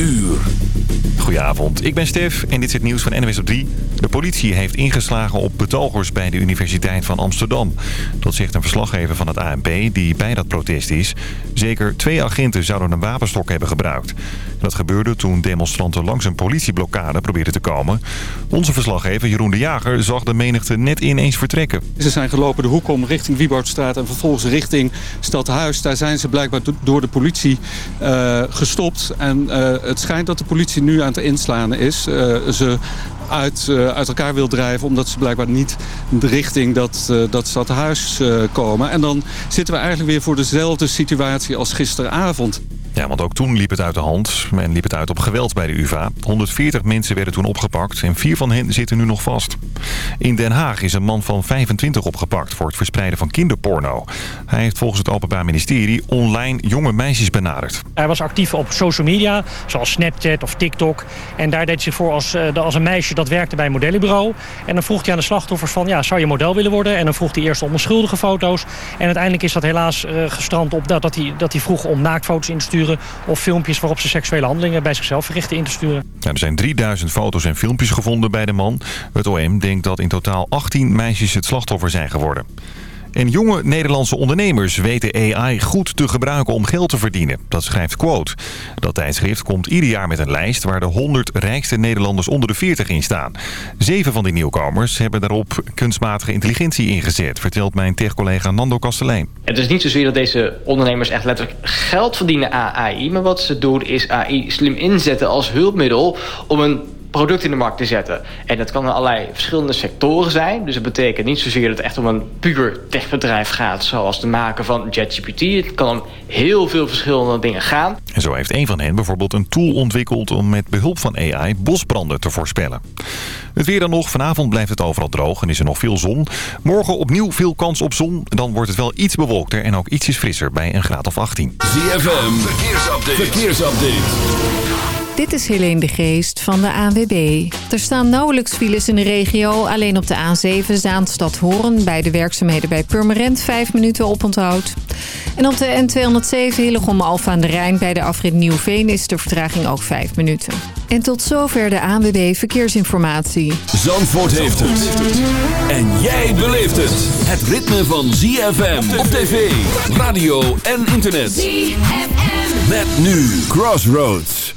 uur. Goedenavond, ik ben Stef en dit is het nieuws van NWS op 3. De politie heeft ingeslagen op betogers bij de Universiteit van Amsterdam. Dat zegt een verslaggever van het ANP die bij dat protest is. Zeker twee agenten zouden een wapenstok hebben gebruikt. Dat gebeurde toen demonstranten langs een politieblokkade probeerden te komen. Onze verslaggever Jeroen de Jager zag de menigte net ineens vertrekken. Ze zijn gelopen de hoek om richting Wieboudstraat en vervolgens richting Stadhuis. Daar zijn ze blijkbaar door de politie uh, gestopt. En uh, het schijnt dat de politie nu aan het inslaan is. Uh, ze uit, uit elkaar wil drijven... omdat ze blijkbaar niet de richting dat, uh, dat stadhuis komen. En dan zitten we eigenlijk weer voor dezelfde situatie als gisteravond. Ja, want ook toen liep het uit de hand. En liep het uit op geweld bij de UvA. 140 mensen werden toen opgepakt en vier van hen zitten nu nog vast. In Den Haag is een man van 25 opgepakt voor het verspreiden van kinderporno. Hij heeft volgens het Openbaar Ministerie online jonge meisjes benaderd. Hij was actief op social media, zoals Snapchat of TikTok. En daar deed hij zich voor als, als een meisje dat werkte bij een modellenbureau. En dan vroeg hij aan de slachtoffers van, ja, zou je model willen worden? En dan vroeg hij eerst om onschuldige foto's. En uiteindelijk is dat helaas uh, gestrand op dat, dat, hij, dat hij vroeg om naaktfoto's in te sturen of filmpjes waarop ze seksuele handelingen bij zichzelf verrichten in te sturen. Ja, er zijn 3000 foto's en filmpjes gevonden bij de man. Het OM denkt dat in totaal 18 meisjes het slachtoffer zijn geworden. En jonge Nederlandse ondernemers weten AI goed te gebruiken om geld te verdienen. Dat schrijft Quote. Dat tijdschrift komt ieder jaar met een lijst waar de 100 rijkste Nederlanders onder de 40 in staan. Zeven van die nieuwkomers hebben daarop kunstmatige intelligentie ingezet, vertelt mijn tech-collega Nando Kastelein. Het is niet zozeer dat deze ondernemers echt letterlijk geld verdienen aan AI, maar wat ze doen is AI slim inzetten als hulpmiddel om een product in de markt te zetten. En dat kan in allerlei verschillende sectoren zijn. Dus dat betekent niet zozeer dat het echt om een puur techbedrijf gaat... zoals het maken van JetGPT. Het kan om heel veel verschillende dingen gaan. En zo heeft een van hen bijvoorbeeld een tool ontwikkeld... om met behulp van AI bosbranden te voorspellen. Het weer dan nog. Vanavond blijft het overal droog en is er nog veel zon. Morgen opnieuw veel kans op zon. Dan wordt het wel iets bewolkter en ook ietsjes frisser bij een graad of 18. ZFM, verkeersupdate. verkeersupdate. Dit is Helene de Geest van de ANWB. Er staan nauwelijks files in de regio. Alleen op de A7 Zaanstad Hoorn bij de werkzaamheden bij Purmerend 5 minuten oponthoud. En op de N207 Hillegom Alfa aan de Rijn bij de afrit Nieuwveen is de vertraging ook 5 minuten. En tot zover de ANWB Verkeersinformatie. Zandvoort heeft het. En jij beleeft het. Het ritme van ZFM op tv, radio en internet. ZFM. Met nu Crossroads.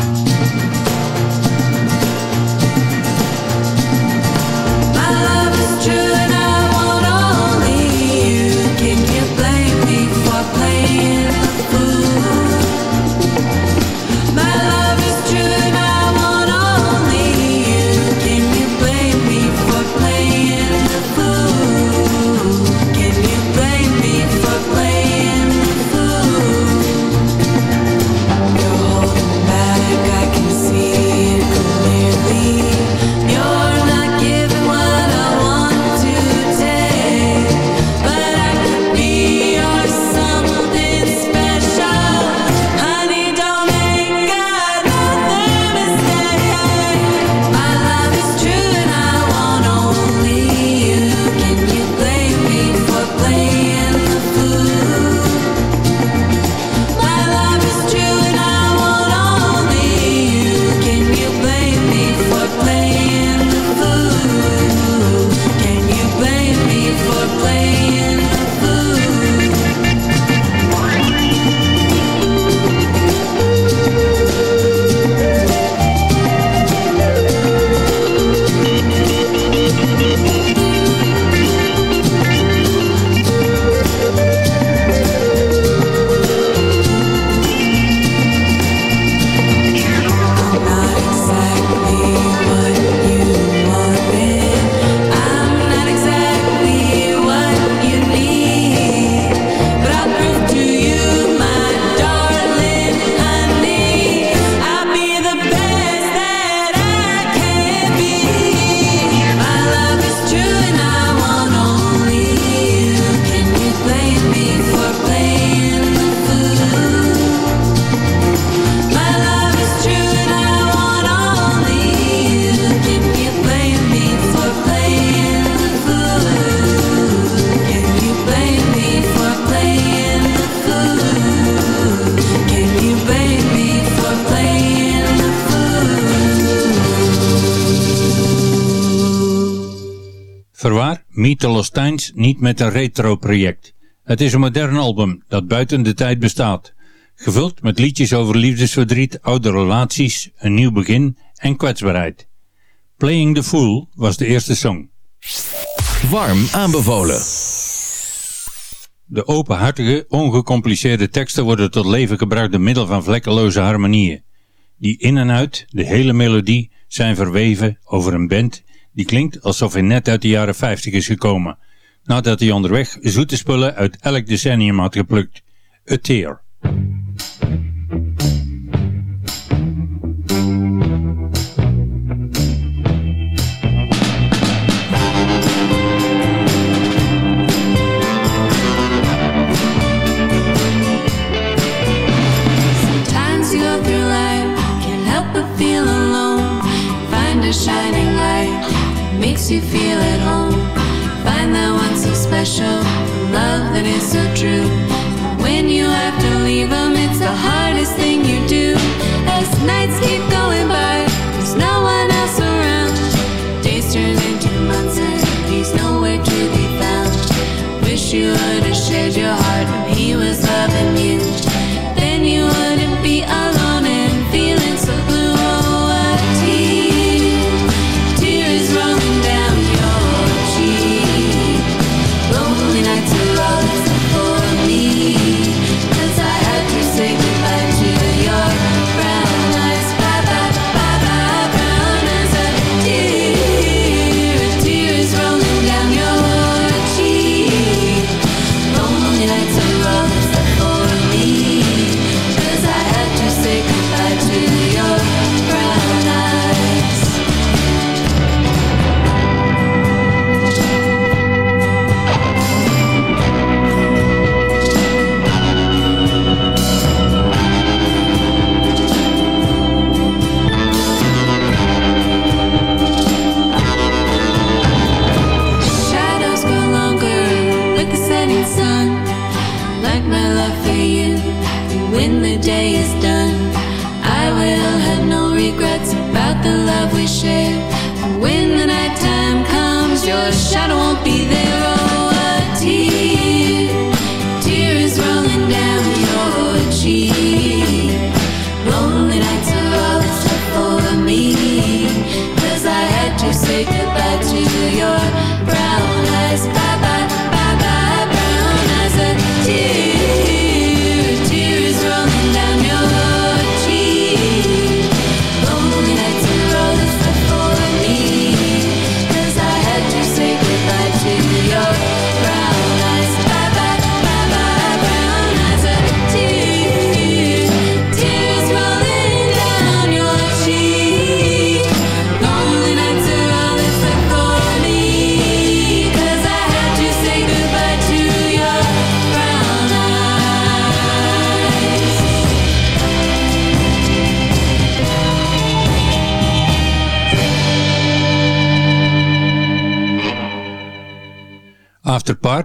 niet met een retro-project. Het is een modern album dat buiten de tijd bestaat. Gevuld met liedjes over liefdesverdriet, oude relaties, een nieuw begin en kwetsbaarheid. Playing the Fool was de eerste song. Warm aanbevolen. De openhartige, ongecompliceerde teksten worden tot leven gebracht door middel van vlekkeloze harmonieën. Die in en uit, de hele melodie, zijn verweven over een band die klinkt alsof hij net uit de jaren 50 is gekomen nadat hij onderweg zoete spullen uit elk decennium had geplukt. A Tear. you feel special, the love that is so true. When you have to leave them, it's the hardest thing you do. As nights keep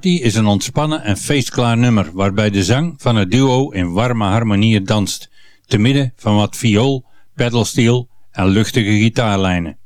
Is een ontspannen en feestklaar nummer waarbij de zang van het duo in warme harmonieën danst, te midden van wat viool, pedalsteel en luchtige gitaarlijnen.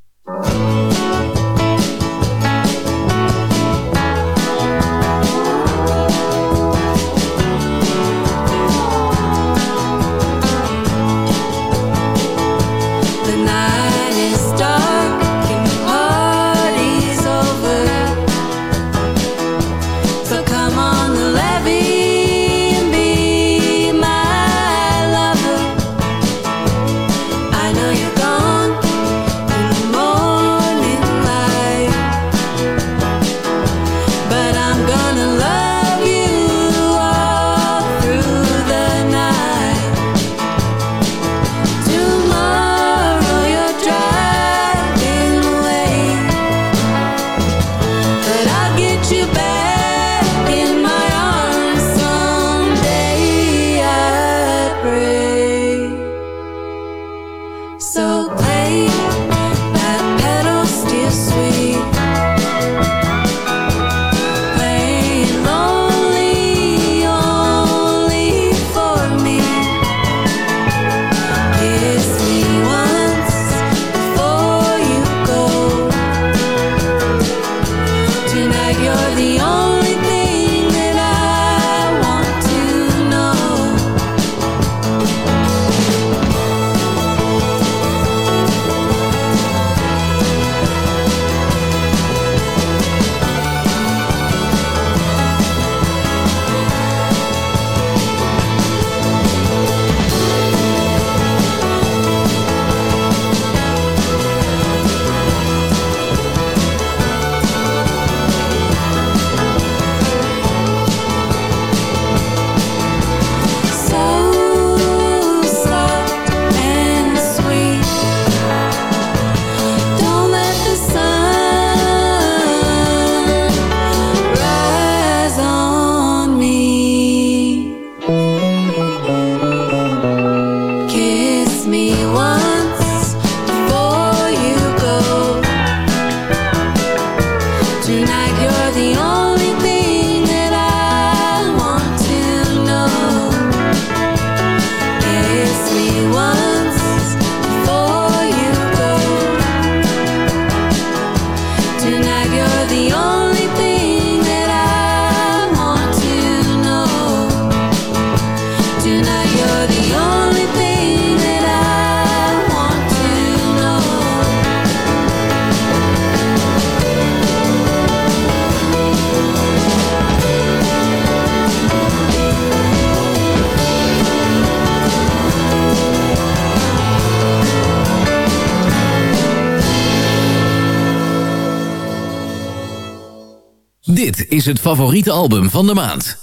is het favoriete album van de maand.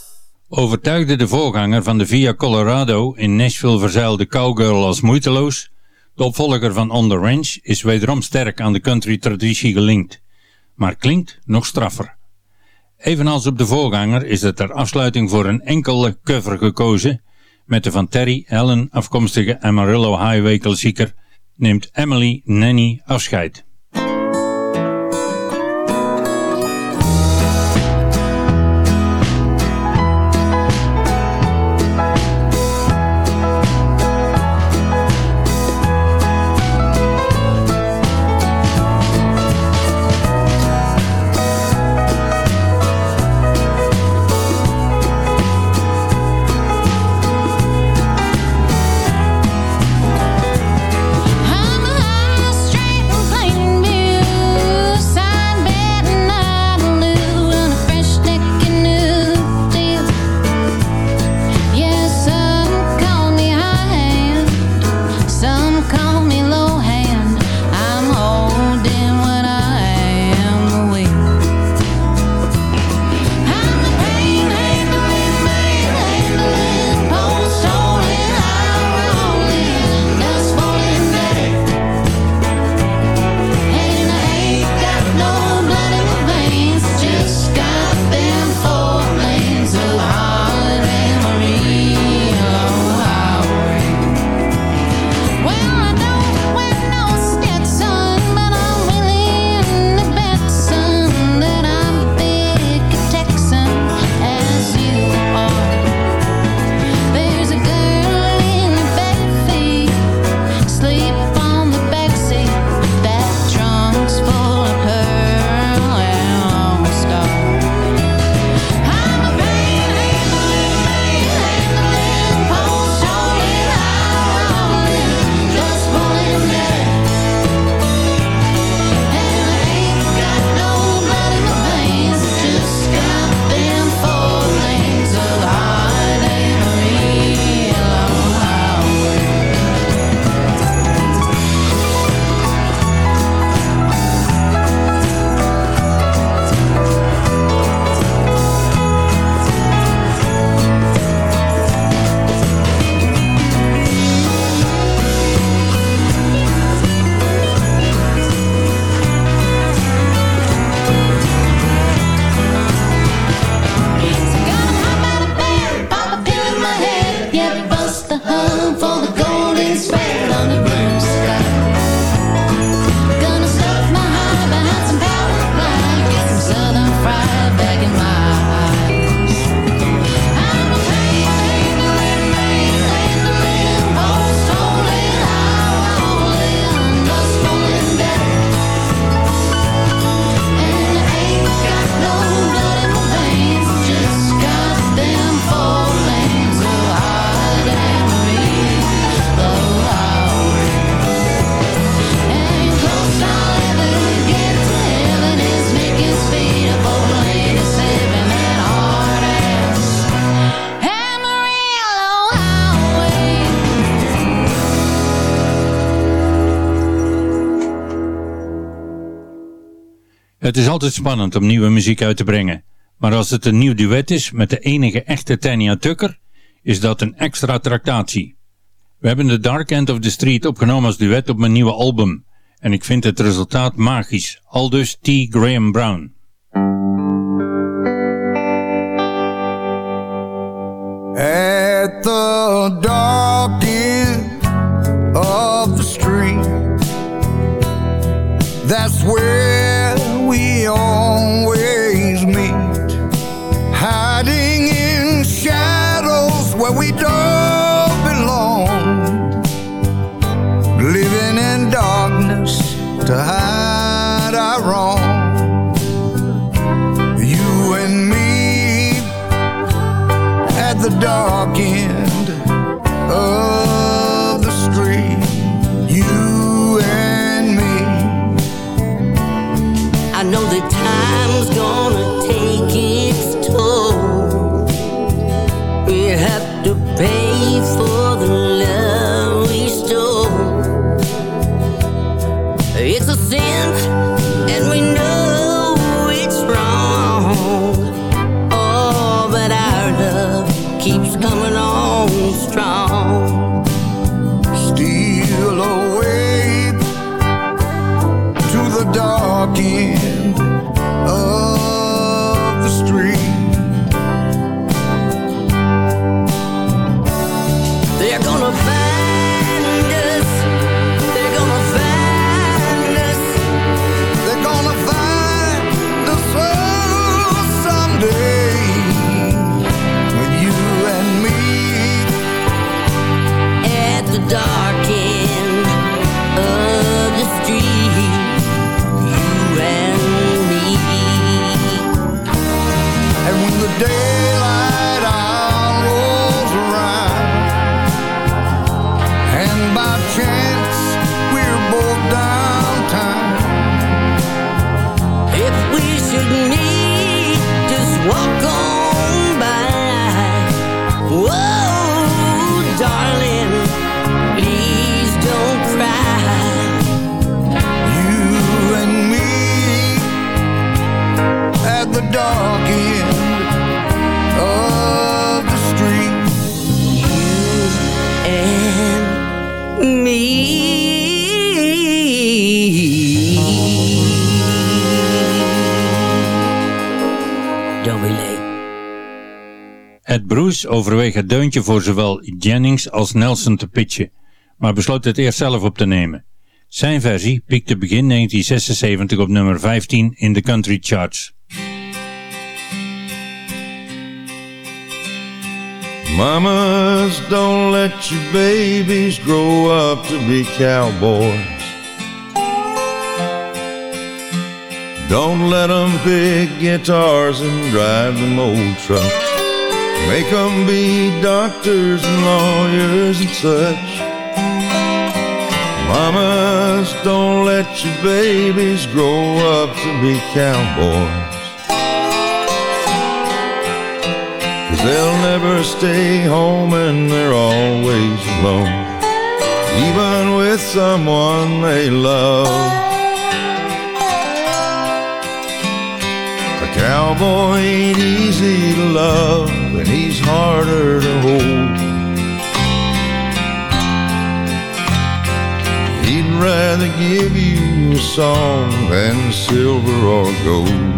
Overtuigde de voorganger van de Via Colorado in Nashville verzeilde Cowgirl als moeiteloos, de opvolger van On The Ranch is wederom sterk aan de country traditie gelinkt, maar klinkt nog straffer. Evenals op de voorganger is er ter afsluiting voor een enkele cover gekozen met de van Terry Allen afkomstige Amarillo Highway klassieker neemt Emily Nanny afscheid. Het is altijd spannend om nieuwe muziek uit te brengen. Maar als het een nieuw duet is met de enige echte Tania Tucker, is dat een extra tractatie. We hebben The Dark End of the Street opgenomen als duet op mijn nieuwe album. En ik vind het resultaat magisch. Aldus T. Graham Brown. The dark end of the street That's where dark overweeg het deuntje voor zowel Jennings als Nelson te pitchen, maar besloot het eerst zelf op te nemen. Zijn versie piekte begin 1976 op nummer 15 in de country charts. Mamas, don't let your babies grow up to be cowboys. Don't let them pick guitars and drive them old trucks. Make them be doctors and lawyers and such. Mamas, don't let your babies grow up to be cowboys. Cause they'll never stay home and they're always alone. Even with someone they love. Cowboy ain't easy to love and he's harder to hold. He'd rather give you a song than silver or gold.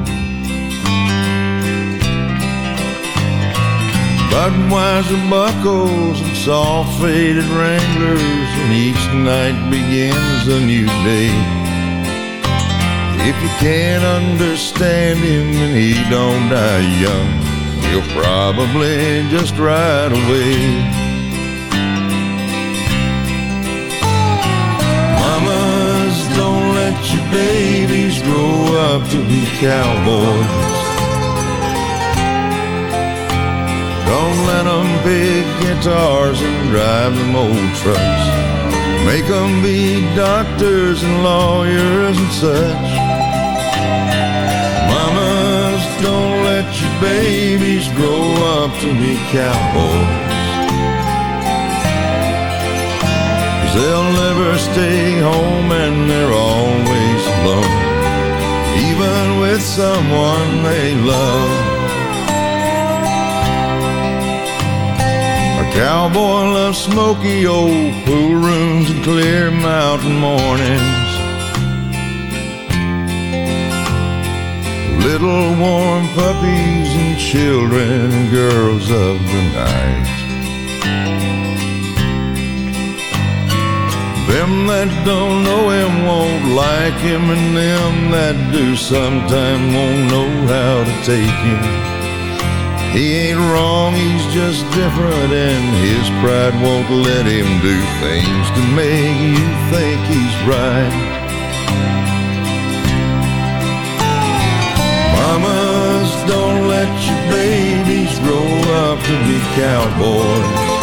Budweiser buckles and soft faded Wranglers, and each night begins a new day. If you can't understand him and he don't die young, he'll probably just ride away. Mamas, don't let your babies grow up to be cowboys. Don't let them pick guitars and drive them old trucks. Make them be doctors and lawyers and such. Your babies grow up to be cowboys. Cause they'll never stay home and they're always alone. Even with someone they love. A cowboy loves smoky old pool rooms and clear mountain mornings. Little warm puppies and children and girls of the night. Them that don't know him won't like him, and them that do sometime won't know how to take him. He ain't wrong, he's just different, and his pride won't let him do things to make you think he's right. To be cowboys.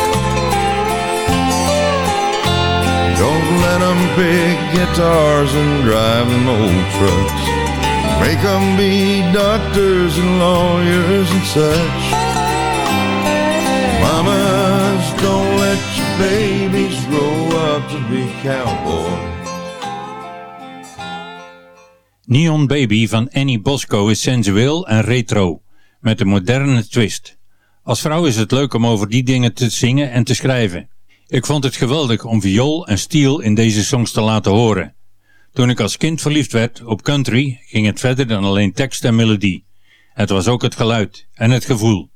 Don't let them pick guitars and drive them old trucks. Make them be doctors and lawyers and such. Mamas, don't let your babies grow up to be cowboys. Neon Baby van Annie Bosco is sensueel en retro, met een moderne twist. Als vrouw is het leuk om over die dingen te zingen en te schrijven. Ik vond het geweldig om viool en steel in deze songs te laten horen. Toen ik als kind verliefd werd op country, ging het verder dan alleen tekst en melodie. Het was ook het geluid en het gevoel.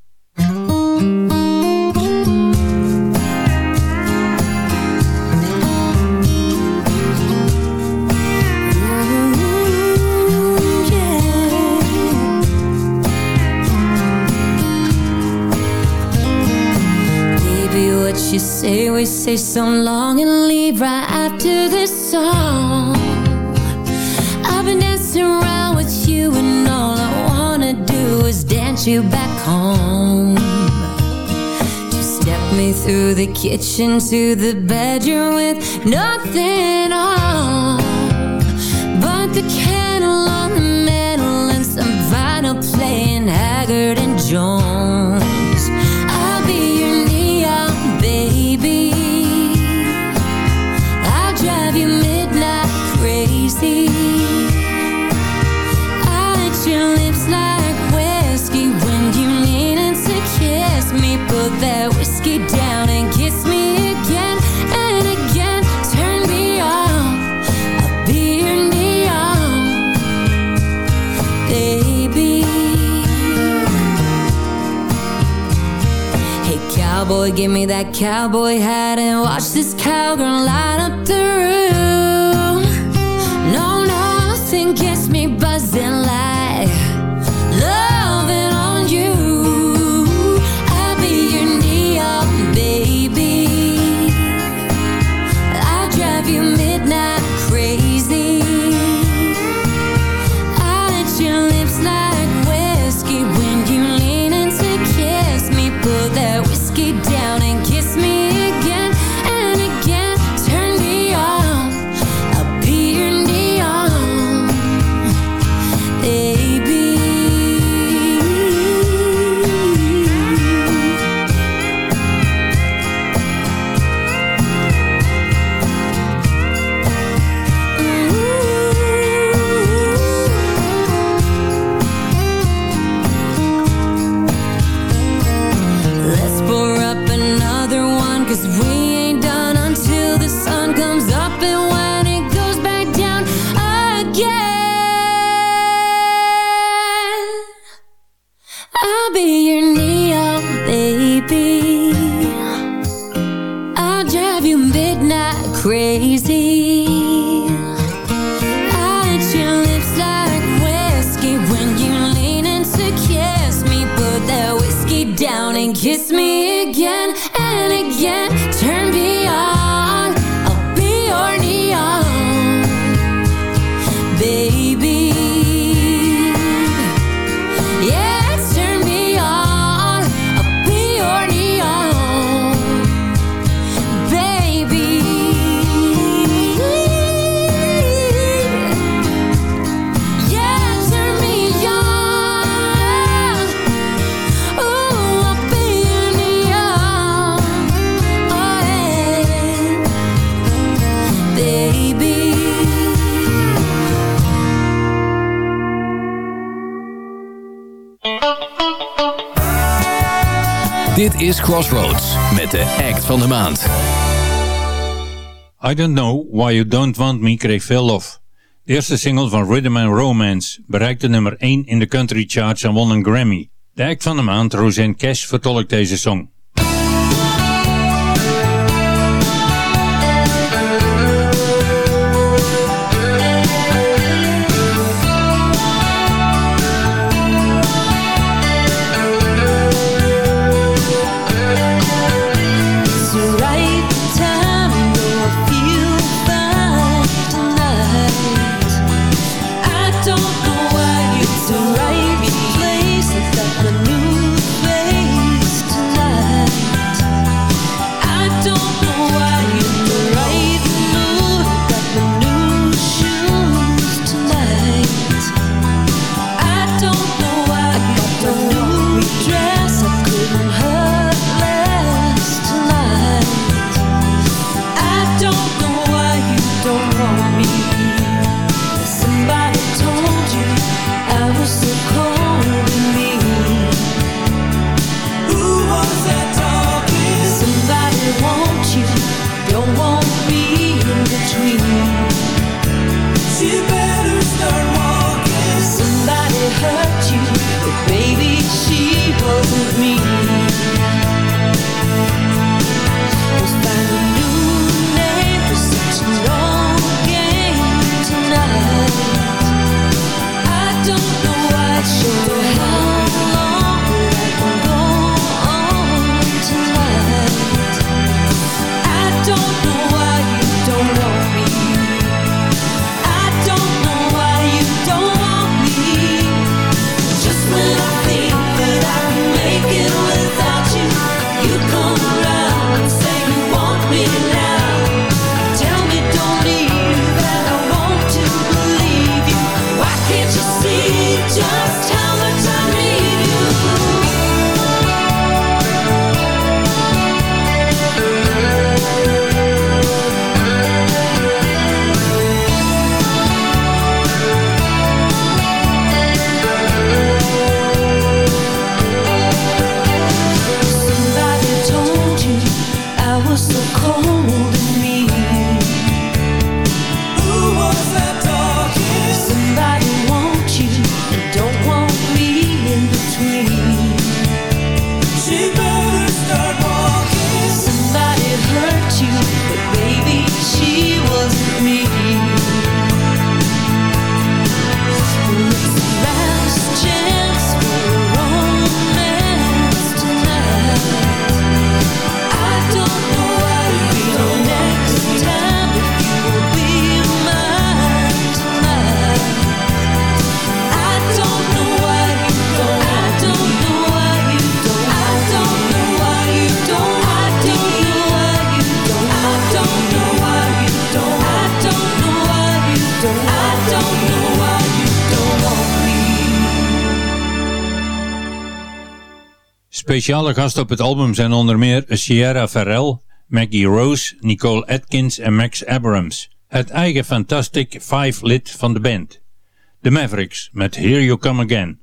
say so long and leave right after this song. I've been dancing around with you and all I wanna do is dance you back home. Just step me through the kitchen to the bedroom with nothing on. But the candle on the mantle and some vinyl playing Haggard and Jones boy, give me that cowboy hat and watch this cowgirl light up the room. No, nothing gets me buzzing like van de maand. I Don't Know Why You Don't Want Me kreeg veel lof. De eerste single van Rhythm and Romance bereikte nummer 1 in de country charts en won een Grammy. De act van de maand Roseanne Cash vertolkt deze song. Speciale gasten op het album zijn onder meer Sierra Farrell, Maggie Rose, Nicole Atkins en Max Abrams. Het eigen Fantastic Five lid van de band. The Mavericks met Here You Come Again.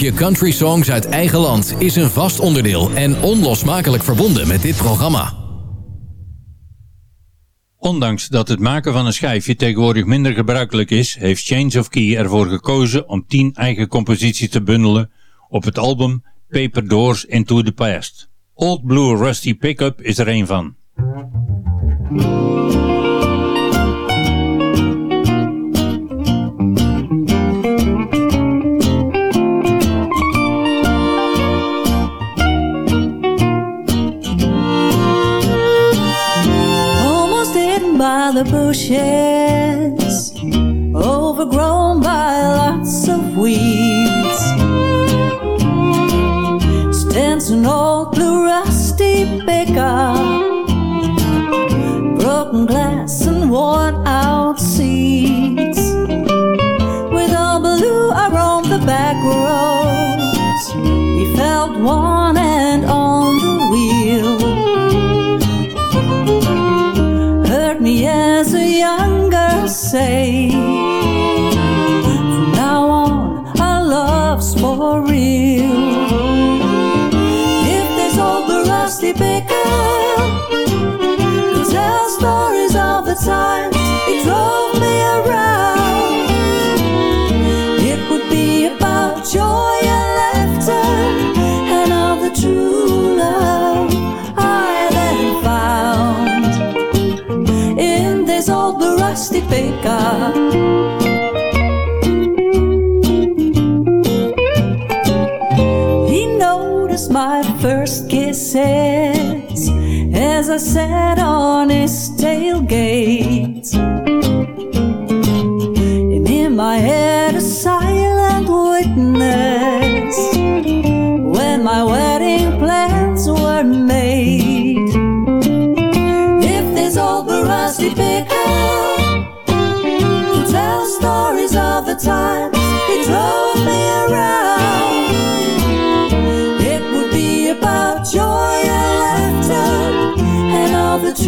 Blokje Country Songs uit eigen land is een vast onderdeel en onlosmakelijk verbonden met dit programma. Ondanks dat het maken van een schijfje tegenwoordig minder gebruikelijk is, heeft Change of Key ervoor gekozen om 10 eigen composities te bundelen op het album Paper Doors Into the Past. Old Blue Rusty Pickup is er een van. The bushes, overgrown by lots of weeds. Stands an old blue rusty pickup, broken glass and worn say. From now on, our love's for real. If there's old the rusty picker, could tell stories of the times. Old rusty. He noticed my first kisses as I sat on his tailgate. And in my head,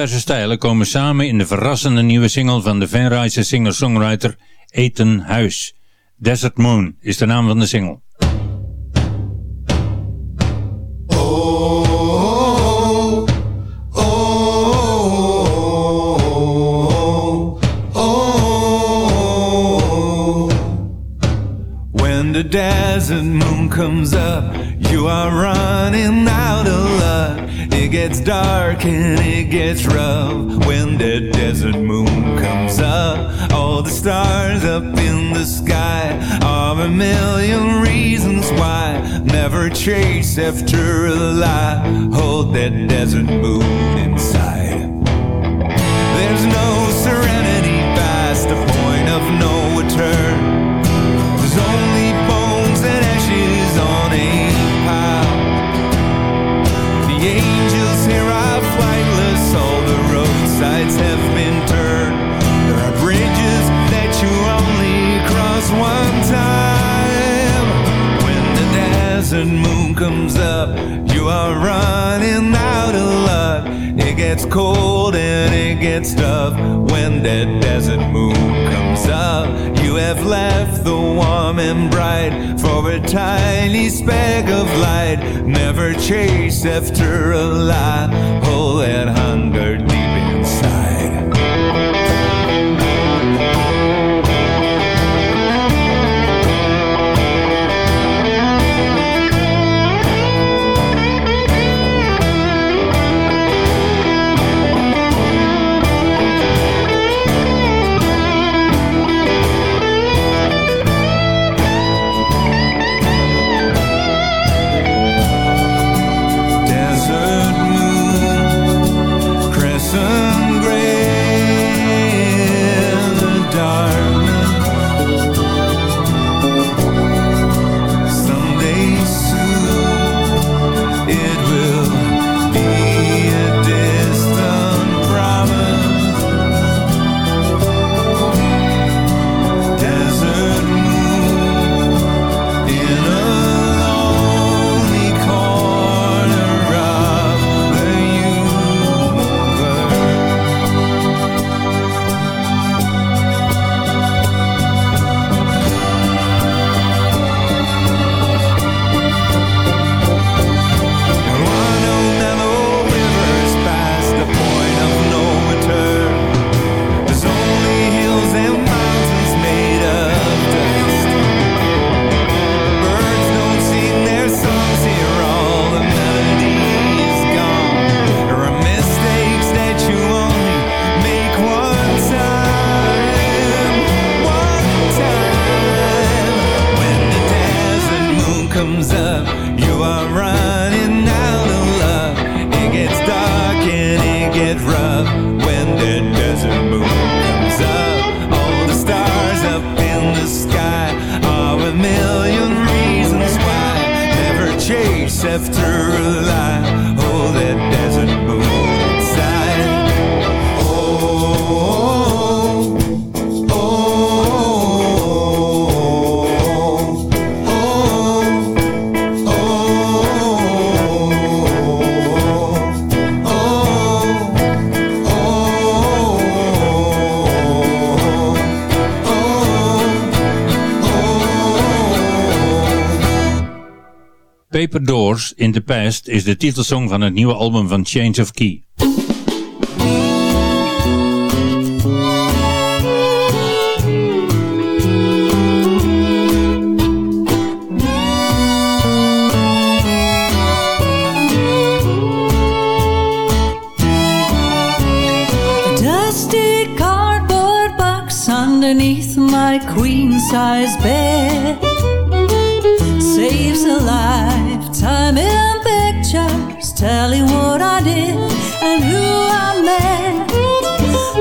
Diverse stijlen komen samen in de verrassende nieuwe single van de Venraise singer-songwriter Ethan Huis. Desert Moon is de naam van de single. Desert moon comes up, you are running out of luck. It gets dark and it gets rough when the desert moon comes up. All the stars up in the sky are a million reasons why. Never chase after a lie. Hold that desert moon inside. There's no serenity past the point of no return. Roadsides have been turned. There are bridges that you only cross one time. When the desert moon comes up, you are running out of luck. It gets cold and it gets tough when that desert moon comes up. You have left the warm and bright for a tiny speck of light. Never chase after a lie. Hold that hunger deep Paper Doors in the Past is de titelsong van het nieuwe album van Change of Key. Underneath my queen size bed saves a lifetime in pictures telling what I did and who I met.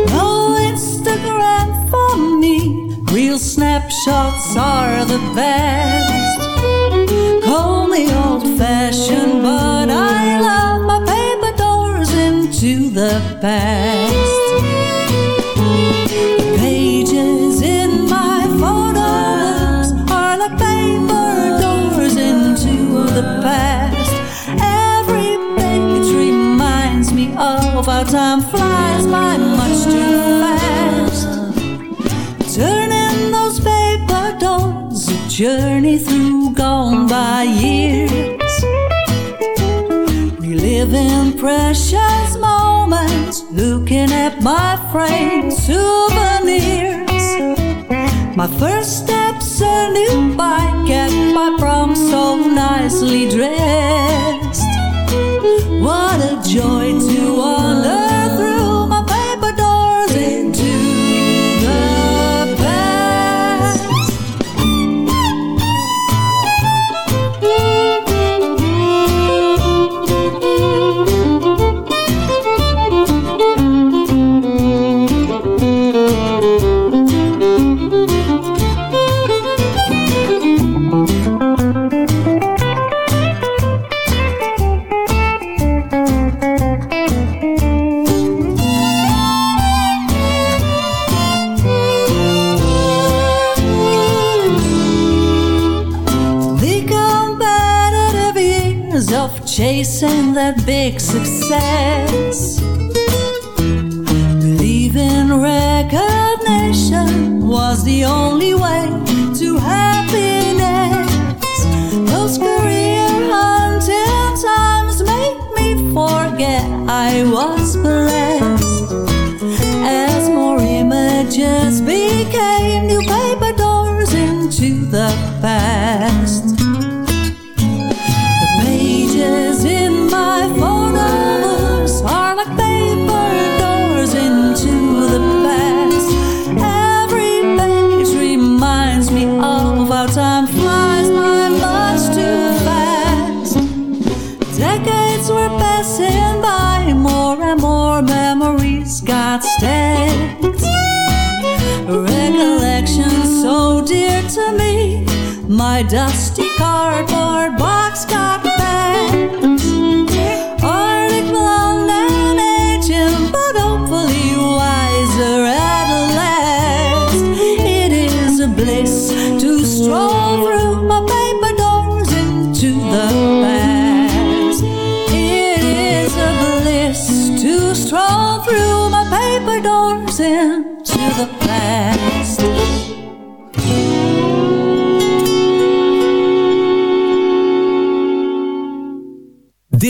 No Instagram for me, real snapshots are the best. Call me old fashioned, but I love my paper doors into the past. How time flies by much too fast. Turning those paper doors, a journey through gone by years. Reliving precious moments, looking at my framed souvenirs. My first steps, a new bike, and my prom so nicely dressed. What a joy to wander chasing that big success. Believing recognition was the only way to happiness. Those career hunting times made me forget I was blessed. As more images became new paper doors into the past.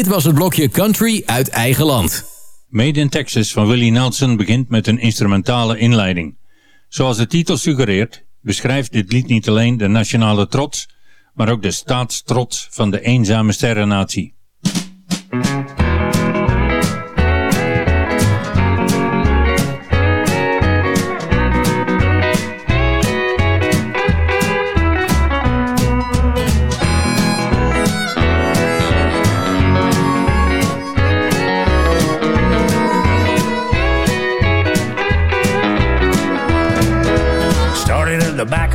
Was het blokje Country uit eigen land. Made in Texas van Willie Nelson begint met een instrumentale inleiding. Zoals de titel suggereert, beschrijft dit lied niet alleen de nationale trots, maar ook de staatstrots van de eenzame sterrennatie.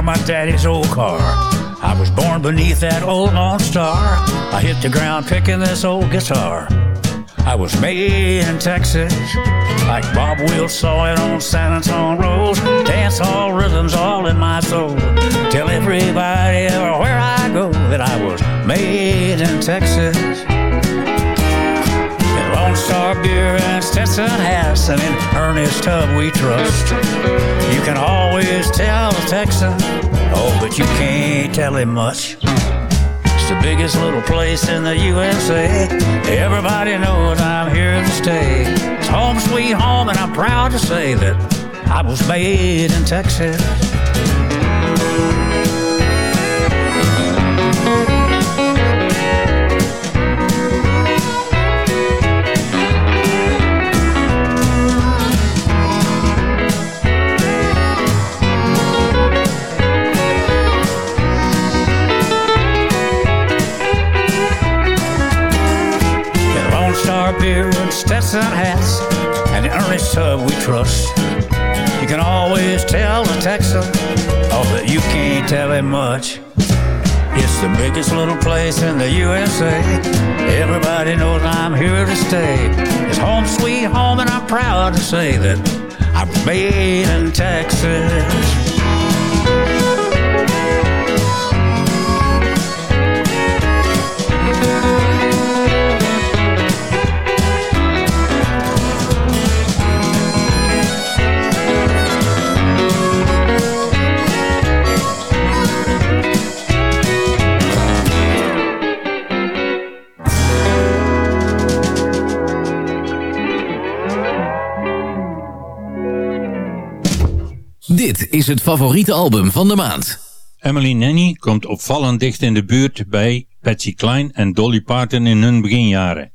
My daddy's old car. I was born beneath that old Lone Star, I hit the ground picking this old guitar. I was made in Texas, like Bob Wills saw it on San Antonio Road. Dance hall rhythms all in my soul. Tell everybody everywhere I go that I was made in Texas. Lone Star Beer Stetson hats and in Ernest Tubb we trust. You can always tell a Texan, oh, but you can't tell him much. It's the biggest little place in the USA. Everybody knows I'm here to stay. It's home sweet home, and I'm proud to say that I was made in Texas. And hats, and the Ernest Tubb we trust. You can always tell a Texan, oh, but you can't tell him much. It's the biggest little place in the USA. Everybody knows I'm here to stay. It's home sweet home, and I'm proud to say that I'm made in Texas. Is het favoriete album van de maand. Emily Nanny komt opvallend dicht in de buurt bij Patsy Cline en Dolly Parton in hun beginjaren.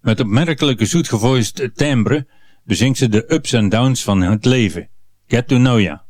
Met opmerkelijke zoetgevoiced timbre bezingt ze de ups en downs van het leven. Get to know ya.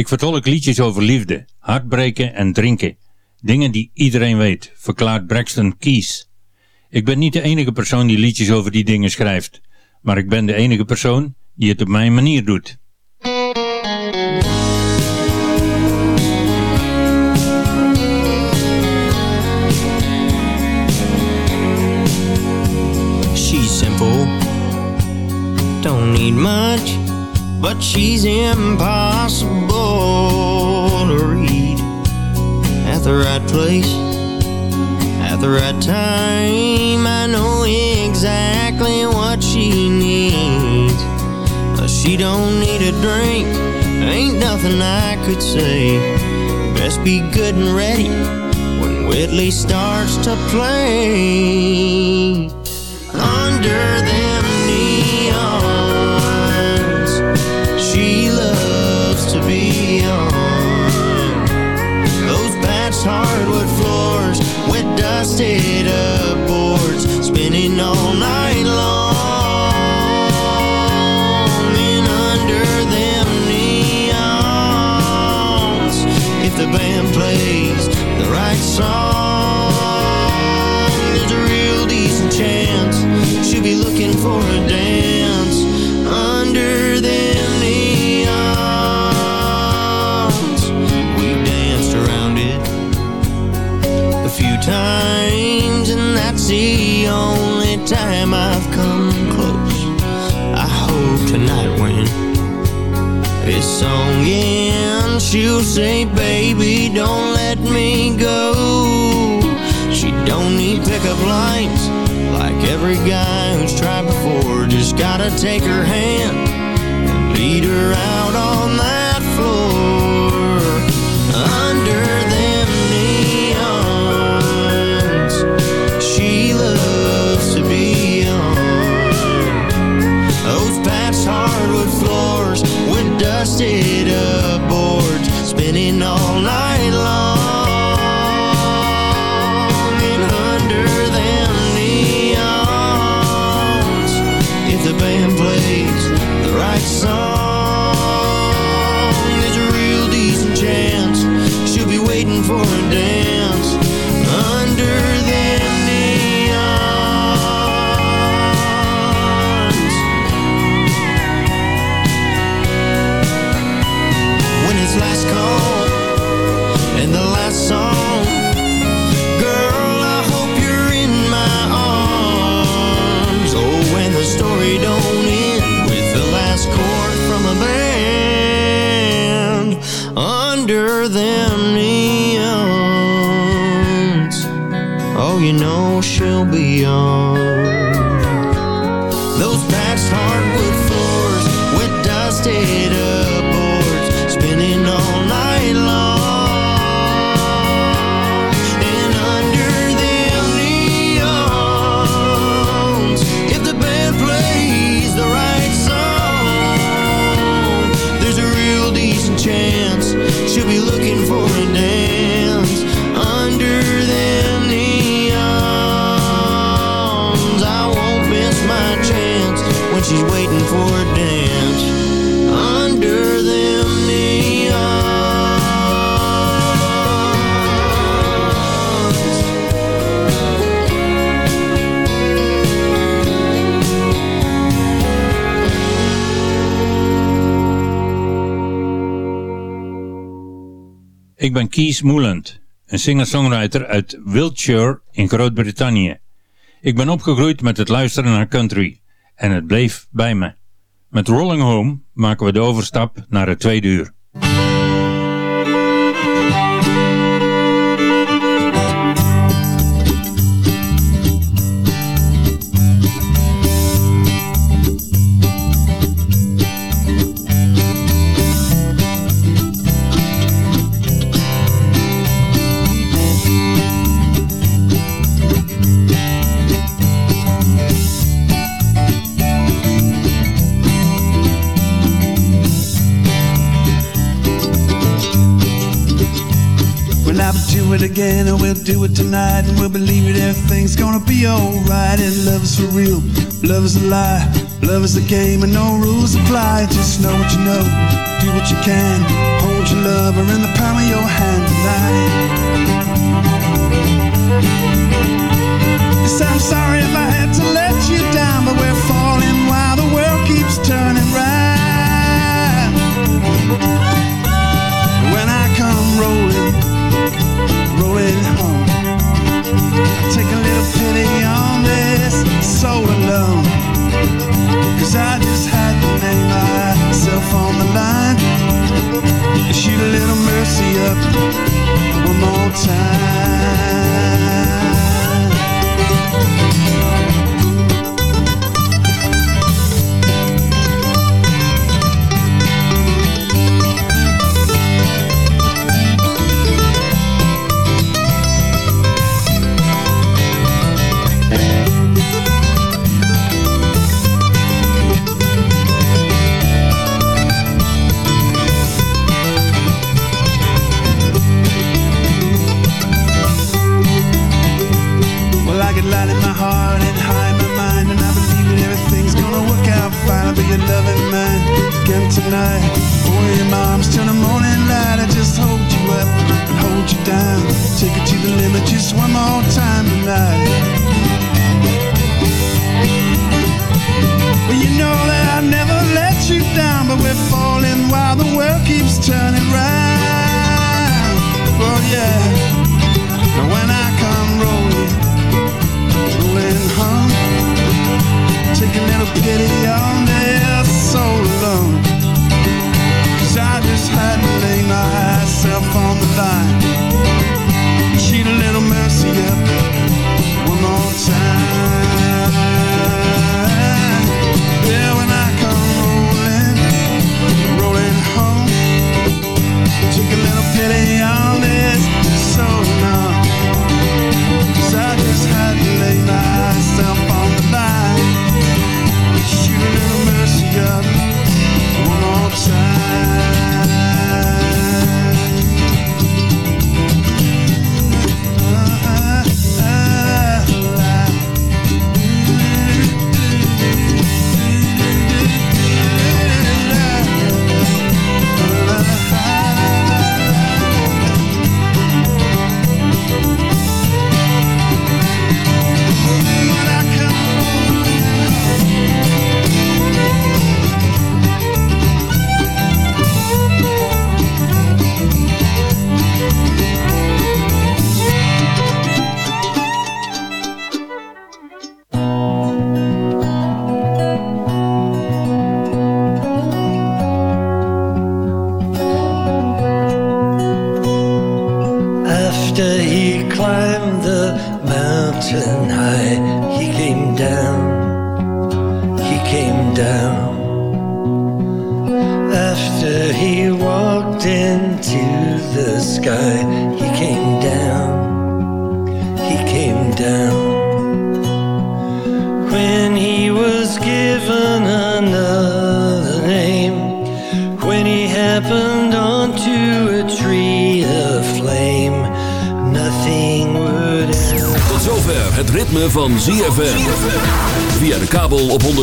Ik vertolk liedjes over liefde, hartbreken en drinken. Dingen die iedereen weet, verklaart Braxton Keys. Ik ben niet de enige persoon die liedjes over die dingen schrijft. Maar ik ben de enige persoon die het op mijn manier doet. She's simple, don't need much, but she's impossible to read. At the right place, at the right time, I know exactly what she needs. She don't need a drink, ain't nothing I could say. Best be good and ready when Whitley starts to play. Under them dusted up boards, spinning all night long. And under them neons, if the band plays the right song, there's a real decent chance she'll be looking for a dance say, Baby, don't let me go. She don't need pickup lines like every guy who's tried before. Just gotta take her hand and lead her out on that ben Kees Moeland, een singer-songwriter uit Wiltshire in Groot-Brittannië. Ik ben opgegroeid met het luisteren naar country en het bleef bij me. Met Rolling Home maken we de overstap naar het tweede uur. it tonight and we'll believe it. Everything's gonna be alright. And love is for real, love is a lie, love is a game and no rules apply. Just know what you know, do what you can. Hold your lover in the palm of your hand tonight.